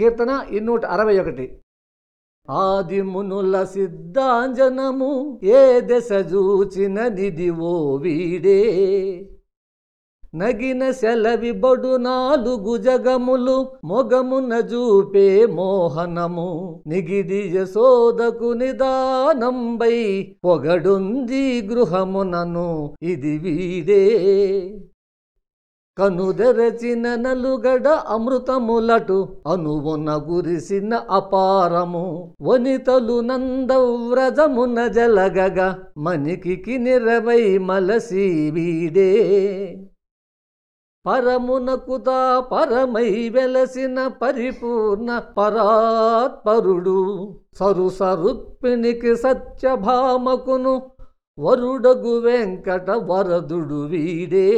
కీర్తన ఇన్నూట అరవై ఒకటి ఆదిమునుల సిద్ధాంజనము ఏ దశ చూచిన నిదివో వీడే. నగిన సెలవి బడు నాలుగు జగములు మొగమున జూపే మోహనము. నిగిడి యశోదకు నిదానంబై పొగడుంది గృహమునను ఇది వీడే. కనుదెరచిన నలుగడ అమృతములటు అనువున గురిసిన అపారము. వనితలు నందవ్రజమున జలగగ మనికి నిరవై మలసి వీడే. పరమునకుతా పరమై వెలసిన పరిపూర్ణ పరాత్పరుడు. సరుసరుక్మినికి సత్యభామకును వరుడగు వెంకట వరదుడు వీడే.